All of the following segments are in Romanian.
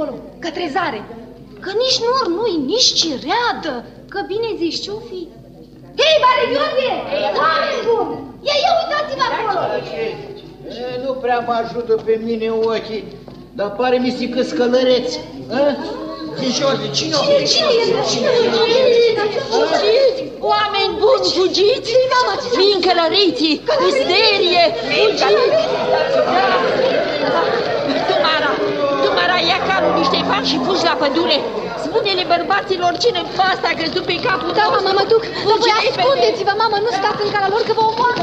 ce să vede acolo? Cătrezare. Că nici nor nu-i, nici cireadă. Că bine zici, ce-o fi? Hei, Mare Gheorghe! Oameni buni! Ia, ia, uitați-vă acolo! E, nu prea mă ajută pe mine ochii, dar pare mi se că scălăreți. Gheorghe, cine o Cine, cine este? Cine Fugiți! Oameni buni, fugiți! Fiindcă lăriții, isterie, fugiți! Tumara, Tumara, ia calul niște bani și fugi la pădure. Spune-le bărbaților cine asta a crezut pe capul Da, tău. mamă, mă duc. Dar voi Fugi repede. ascundeți-vă, mamă, nu stați în calea lor că vă omoară.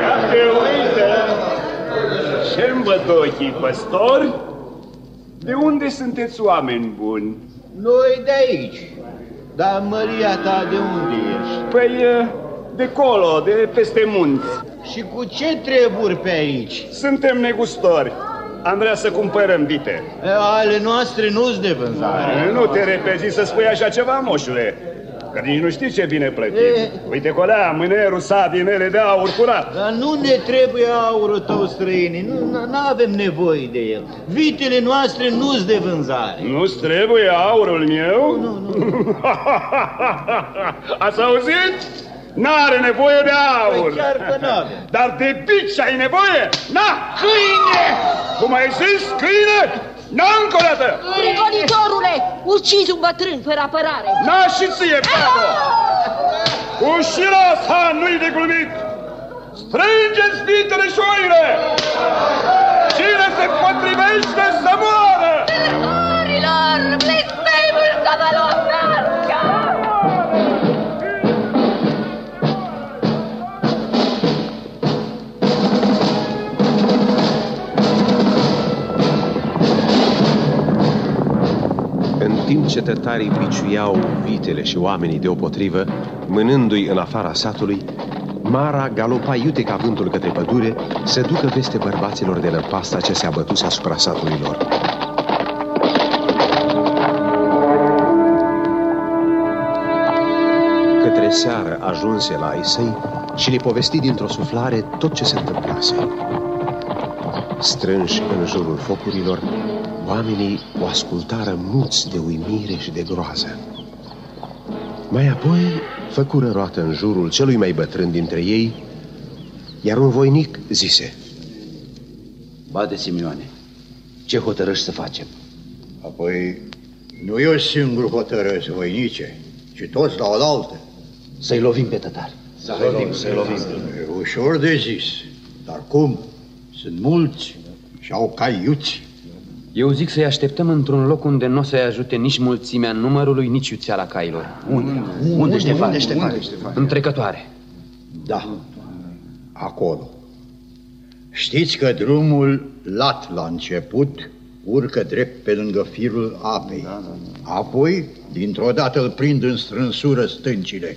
Ia te uită! Ce-mi văd ochii, păstori? De unde sunteți oameni buni? Noi de aici. Dar Maria ta de unde ești? Păi, de colo, de peste munți. Și cu ce treburi pe aici? Suntem negustori. Am vrea să cumpărăm vite. E, Ale noastre nu-s de vânzare. Nu te repezi să spui așa ceva, moșule. Că nici nu știi ce bine plătit. E. Uite colea, mânerul sa din ele de aur curat. Dar nu ne trebuie aurul tău străini, nu avem nevoie de el. Vitele noastre nu-s de vânzare. Nu-ți trebuie aurul meu? Nu, nu. Ați auzit? N-are nevoie de aur. Păi chiar că n-avem. Dar de bici ai nevoie? Na! Câine! Cum ai zis? Câine? Na, încă o dată! Prigonitorule, ucizi un bătrân fără apărare. Na și ție, Paco! Ușila asta nu-i de glumit! Strângeți vitele și oile! Cine se potrivește să moară! Timp ce tătarii biciuiau vitele și oamenii deopotrivă, mânându-i în afara satului, Mara galopa iute ca vântul către pădure să ducă veste bărbaților de lăpasta ce se abătuse asupra satului lor. Către seară ajunse la ai săi și le povesti dintr-o suflare tot ce se întâmplase. Strânși în jurul focurilor, oamenii o ascultară muți de uimire și de groază. Mai apoi făcură roată în jurul celui mai bătrân dintre ei, iar un voinic zise, Bate Simioane, ce hotărăști să facem? Apoi, nu eu singur hotărăsc, voinice, ci toți la oaltă. Să-i lovim pe tătar. Să-i lovim, să-i lovim. E ușor de zis, dar cum? Sunt mulți și au caiuți. Eu zic să-i așteptăm într-un loc unde nu o să-i ajute nici mulțimea numărului, nici iuțeala cailor. Unde? Unde, Ștefan? Unde, Ștefan? În trecătoare. Da, acolo. Știți că drumul lat la început urcă drept pe lângă firul apei. Apoi, dintr-o dată îl prind în strânsură stâncile.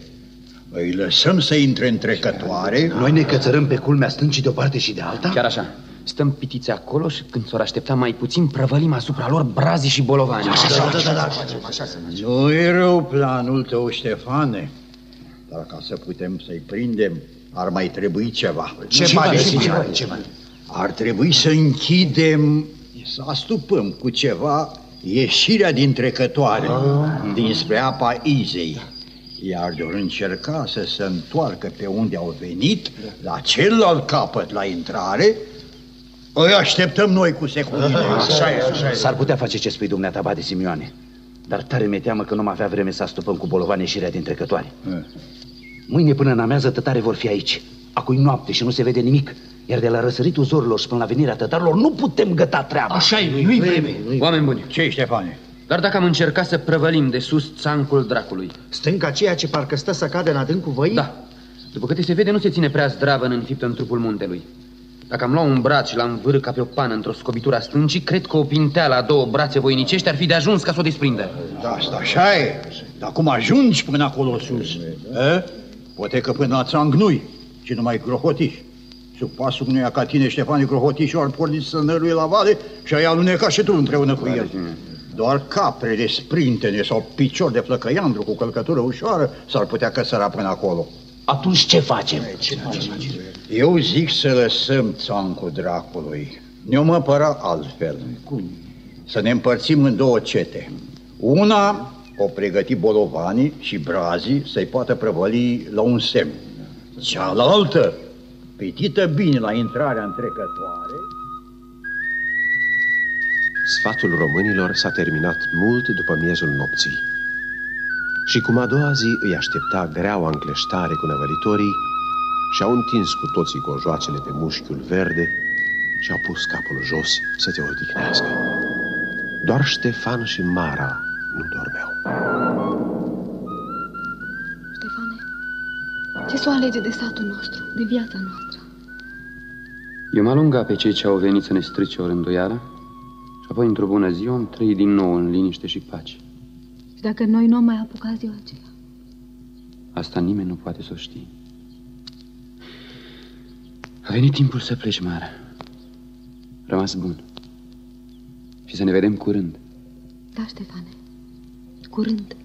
Îi lăsăm să intre în trecătoare. Noi ne cățărăm pe culmea stâncii de o parte și de alta? Chiar așa. Stăm pitiți acolo și când s-or aștepta mai puțin, prăvălim asupra lor brazii și bolovani. Da, da, da, da. Nu e rău planul tău, Ștefane. Dar ca să putem să-i prindem, ar mai trebui ceva. Ce mai ceva, ceva. Ar trebui să închidem, să astupăm cu ceva ieșirea din trecătoare, dinspre apa Izei. Iar de încerca să se întoarcă pe unde au venit, la celălalt capăt la intrare, îi așteptăm noi cu secundile. Așa e, așa e. S-ar putea face ce spui dumneata, Bade Simioane. Dar tare mi-e teamă că nu mai avea vreme să astupăm cu bolovane ieșirea din trecătoare. Mâine până în amiază tătare vor fi aici. Acum noapte și nu se vede nimic. Iar de la răsăritul zorilor și până la venirea tătarilor nu putem găta treaba. Așa e, nu-i vreme. Oameni buni, ce Ștefane? dar dacă am încercat să prăvălim de sus țancul dracului, Stânca ceea ce parcă stă să cadă în adâncul văii? da, după câte se vede, nu se ține prea zdravă în înfiptă în trupul muntelui. Dacă am luat un braț și l-am vârât ca pe o pană într-o scobitură a stâncii, cred că o pinteală a două brațe voinicești ar fi de ajuns ca să o desprindă. Da, asta așa e. Dar cum ajungi până acolo sus? E? Poate că până la țang nu ci numai grohotiși. Sub pasul unuia ca tine, Ștefane Grohotișu, ar porni să năruie la vale și ai alunecat și tu împreună cu el. Doar capre de sprintene sau picior de flăcăiandru cu călcătură ușoară s-ar putea căsăra până acolo. Atunci ce facem? Eu zic să lăsăm țancul dracului. Ne-om apăra altfel. Cum? Să ne împărțim în două cete. Una o pregăti bolovanii și brazii să-i poată prăvăli la un semn. Cealaltă, pitită bine la intrarea întrecătoare, Sfatul românilor s-a terminat mult după miezul nopții. Și cum a doua zi îi aștepta greaua încleștare cu năvălitorii, și-au întins cu toții cojoacele pe mușchiul verde și au pus capul jos să te odihnească. Doar Ștefan și Mara nu dormeau. Ștefane, ce să o alege de satul nostru, de viața noastră? Eu m-am alungat pe cei ce au venit să ne strice o rânduială și apoi, într-o bună zi, am trăit din nou în liniște și pace. Și dacă noi nu am mai apucat ziua aceea? Asta nimeni nu poate să o știe. A venit timpul să pleci, Mara. Rămas bun. Și să ne vedem curând. Da, Ștefane, curând.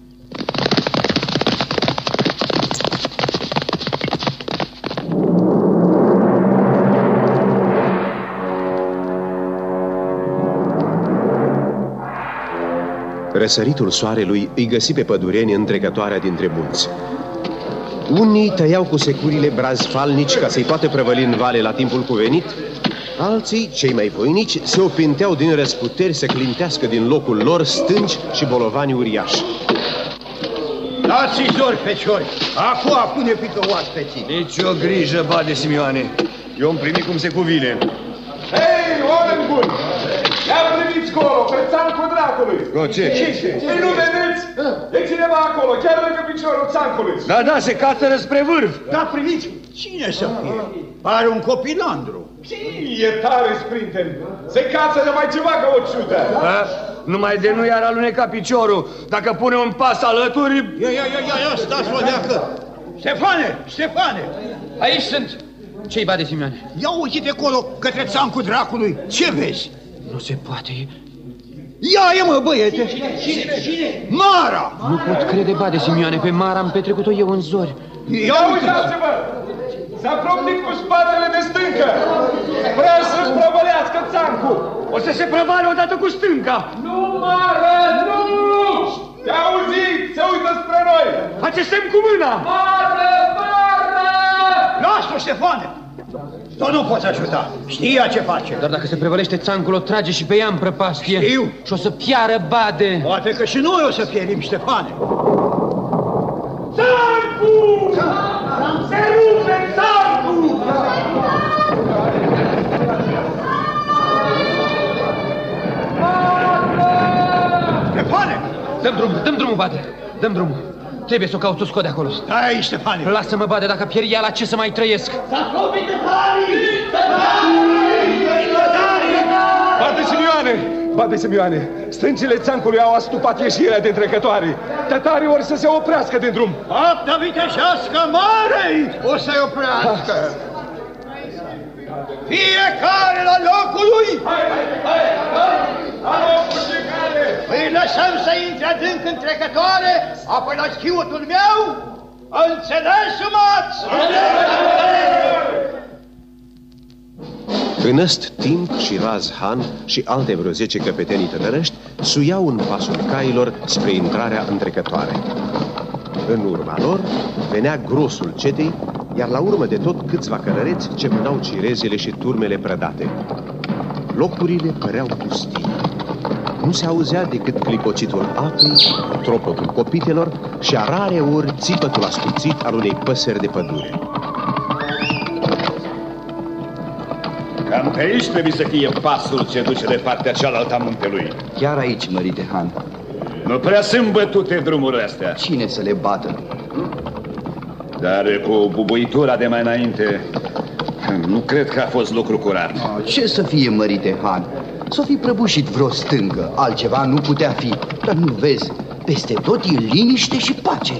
Răsăritul soarelui îi găsi pe pădureni în trecătoarea dintre munți. Unii tăiau cu securile brazi falnici ca să-i poată prăvăli în vale la timpul cuvenit, alții, cei mai voinici, se opinteau din răsputeri să clintească din locul lor stânci și bolovani uriași. Dați-i zori, feciori! Acum pune pică oaspeții! Nici o grijă, bade Simioane. Eu am primit cum se cuvine. Hei, oameni buni! Ia priviți colo, pe țancul dracului! Go, ce? Ei, nu vedeți? E cineva acolo, chiar lângă piciorul țancului. Da, da, se cațără spre vârf. Da, priviți! Cine să fie? Pare un copilandru. E tare, sprinten. Se cață de mai ceva ca o ciută. Da? Numai de nu i-ar aluneca piciorul. Dacă pune un pas alături... Ia, ia, ia, ia, ia stați o deacă! Ștefane, Ștefane! Aici sunt! Ce-i bade, Simioane? Ia uite acolo către țancul dracului. Ce vezi? Nu se poate. Ia, ia mă, băiete! Cine, cine? Mara! Nu pot crede, bade, Simioane. Pe Mara am petrecut-o eu în zori. Ia uitați-vă! S-a proptit cu spatele de stâncă. Vrea să-și prăvălească țancul. O să se prăvale odată cu stânca. Nu, Mară, nu! Te auzit, se uită spre noi. Face semn cu mâna. Mară, Mară! Lasă-o, Ștefane! Tu nu poți ajuta. Știa ce face. Dar dacă se prevălește țancul, o trage și pe ea în prăpastie. Știu. Și o să piară bade. Poate că și noi o să pierim, Ștefane. Țancul! Se rupe țancul! Ștefane! Dăm drumul, dăm drumul, bade. Dăm drumul. Trebuie să o caut scot de acolo. Stai, Ștefane! Lasă-mă, bade, dacă pierd ea, la ce să mai trăiesc? Bate Simioane! Bate Simioane! Stâncile țancului au astupat ieșirea de trecătoare. Tătarii or să se oprească din drum. Fapta viteșească marei o să-i oprească. Fiecare la locul lui! Îi lăsăm să intre adânc în trecătoare, apoi la schiutul meu, înțeles, sumați? În ăst timp și Raz Han și alte vreo zece căpetenii tătărăști suiau în pasul cailor spre intrarea în trecătoare. În urma lor venea grosul cetei, iar la urmă de tot câțiva călăreți ce mânau cirezele și turmele prădate. Locurile păreau pustii. Nu se auzea decât clipocitul apei, tropotul copitelor și a rare ori țipătul ascuțit al unei păsări de pădure. Cam pe aici trebuie să fie pasul ce duce de partea cealaltă a muntelui. Chiar aici, mărite Han. Nu prea sunt bătute drumurile astea. Cine să le bată? Dar cu bubuitura de mai înainte, nu cred că a fost lucru curat. Ce să fie, mărite Han? S-o fi prăbușit vreo stâncă, altceva nu putea fi. Dar nu vezi, peste tot e liniște și pace.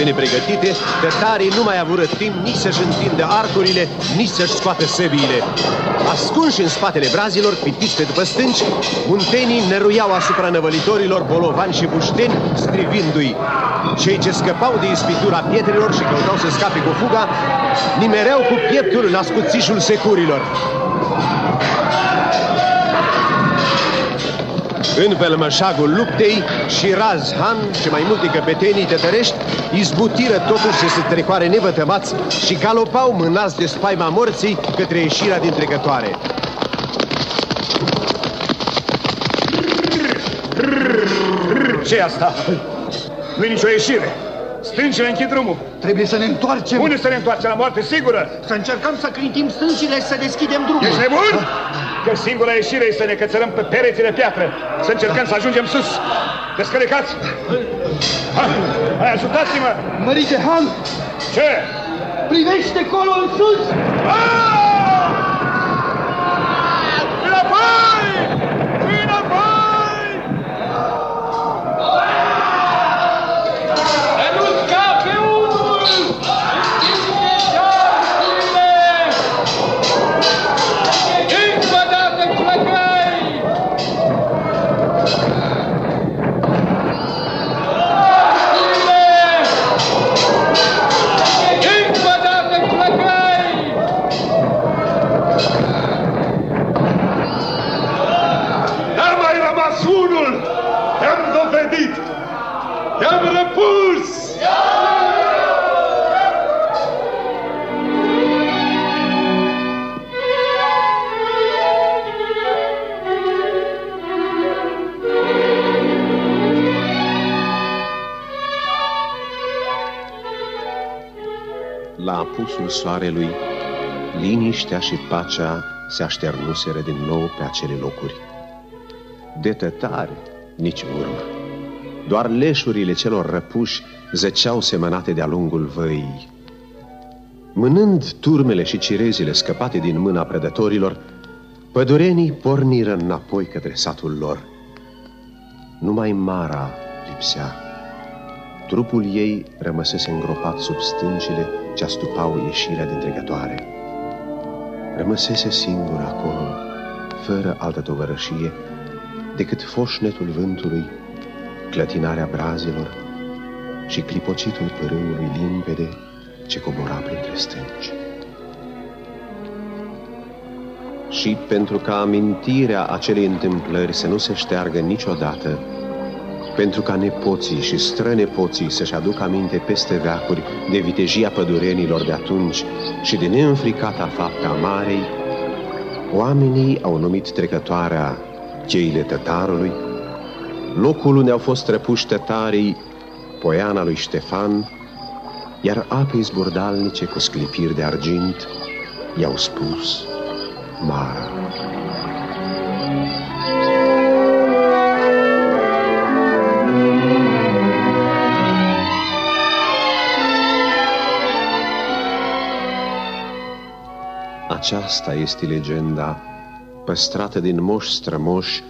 Pe nepregătite, tătarii nu mai avură timp nici să-și întindă arcurile, nici să-și scoată săbiile. Ascunși în spatele brazilor, pitiți pe după stânci, muntenii năruiau asupra năvălitorilor bolovani și bușteni, strivindu-i. Cei ce scăpau de ispitura pietrelor și căutau să scape cu fuga, nimereau cu pieptul în ascuțișul securilor. În pelmășagul luptei, Shiraz Han și mai multe căpetenii tătărești izbutiră totuși să se trecoare nevătămați și galopau mânați de spaima morții către ieșirea din trecătoare. ce asta? nu nicio ieșire. Stâncile închid drumul. Trebuie să ne întoarcem. Unde să ne întoarcem? La moarte sigură? Să încercăm să clintim stâncile și să deschidem drumul. Ești nebun? Că singura ieșire e să ne cățărăm pe pereții de piatră. Să încercăm să ajungem sus. Descălecați! Hai, ajutați-mă! Mărite Han! Ce? Privește colo în sus! Înapoi! La apusul soarelui, liniștea și pacea se așternuseră din nou pe acele locuri. De tătare, nici urmă. Doar leșurile celor răpuși zăceau semănate de-a lungul văii. Mânând turmele și cirezile scăpate din mâna prădătorilor, pădurenii porniră înapoi către satul lor. Numai Mara lipsea. Trupul ei rămăsese îngropat sub stâncile ce astupau ieșirea din trecătoare. Rămăsese singură acolo, fără altă tovărășie, decât foșnetul vântului, clătinarea brazilor și clipocitul părâului limpede ce cobora printre stânci. Și pentru ca amintirea acelei întâmplări să nu se șteargă niciodată, pentru ca nepoții și strănepoții să-și aducă aminte peste veacuri de vitejia pădurenilor de atunci și de neînfricata faptă a marei, oamenii au numit trecătoarea cheile tătarului, locul unde au fost răpuși tătarii, poiana lui Ștefan, iar apei zburdalnice cu sclipiri de argint i-au spus Mara. Aceasta este legenda păstrată din moși strămoși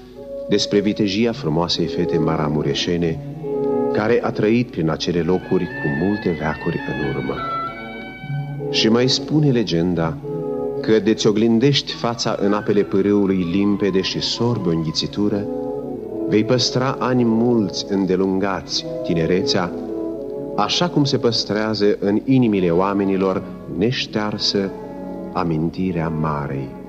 despre vitejia frumoasei fete maramureșene care a trăit prin acele locuri cu multe veacuri în urmă. Și mai spune legenda că de-ți oglindești fața în apele pârâului limpede și sorbi o înghițitură, vei păstra ani mulți îndelungați tinerețea, așa cum se păstrează în inimile oamenilor neștearsă amintirea marei.